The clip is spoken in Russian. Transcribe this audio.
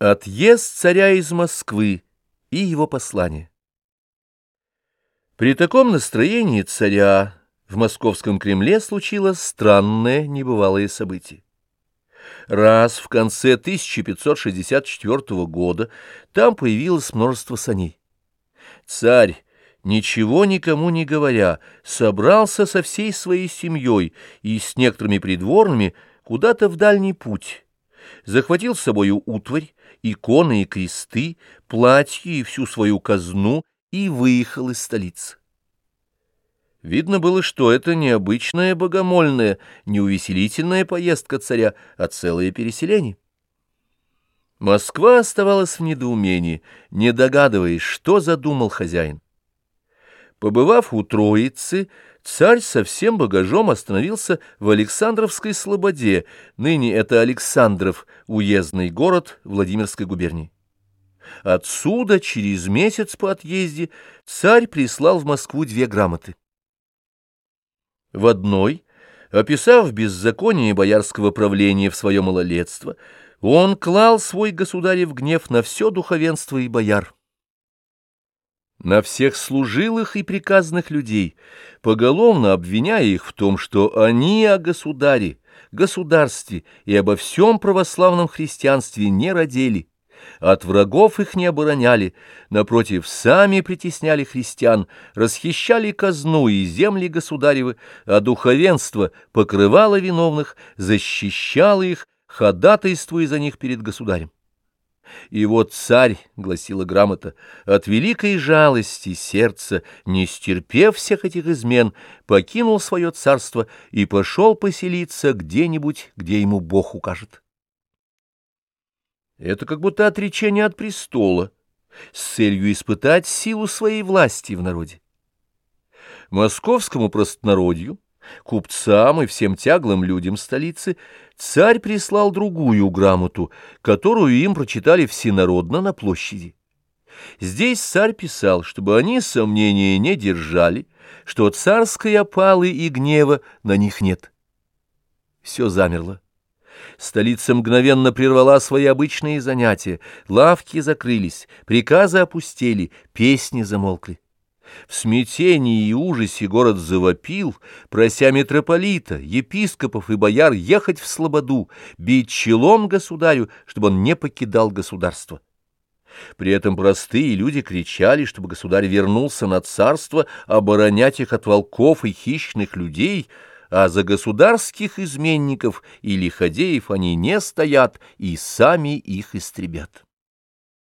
Отъезд царя из Москвы и его послание. При таком настроении царя в московском Кремле случилось странное небывалое событие. Раз в конце 1564 года там появилось множество саней. Царь, ничего никому не говоря, собрался со всей своей семьей и с некоторыми придворными куда-то в дальний путь, захватил с собою утварь, иконы и кресты, платье и всю свою казну и выехал из столицы. Видно было, что это не обычная богомольная, не увеселительная поездка царя, а целое переселение. Москва оставалась в недоумении, не догадываясь, что задумал хозяин. Побывав у Троицы, царь со всем багажом остановился в Александровской Слободе, ныне это Александров, уездный город Владимирской губернии. Отсюда, через месяц по отъезде, царь прислал в Москву две грамоты. В одной, описав беззаконие боярского правления в свое малолетство, он клал свой государев гнев на все духовенство и бояр на всех служилых и приказных людей, поголовно обвиняя их в том, что они о государе, государстве и обо всем православном христианстве не родили, от врагов их не обороняли, напротив, сами притесняли христиан, расхищали казну и земли государевы, а духовенство покрывало виновных, защищало их, ходатайствуя за них перед государем. И вот царь, — гласила грамота, — от великой жалости сердца, не стерпев всех этих измен, покинул свое царство и пошел поселиться где-нибудь, где ему Бог укажет. Это как будто отречение от престола, с целью испытать силу своей власти в народе. Московскому простонародью Купцам и всем тяглым людям столицы царь прислал другую грамоту, которую им прочитали всенародно на площади. Здесь царь писал, чтобы они сомнения не держали, что царской опалы и гнева на них нет. Все замерло. Столица мгновенно прервала свои обычные занятия, лавки закрылись, приказы опустели, песни замолкли. В смятении и ужасе город завопил, прося митрополита, епископов и бояр ехать в Слободу, бить челом государю, чтобы он не покидал государство. При этом простые люди кричали, чтобы государь вернулся на царство, оборонять их от волков и хищных людей, а за государских изменников и лиходеев они не стоят и сами их истребят.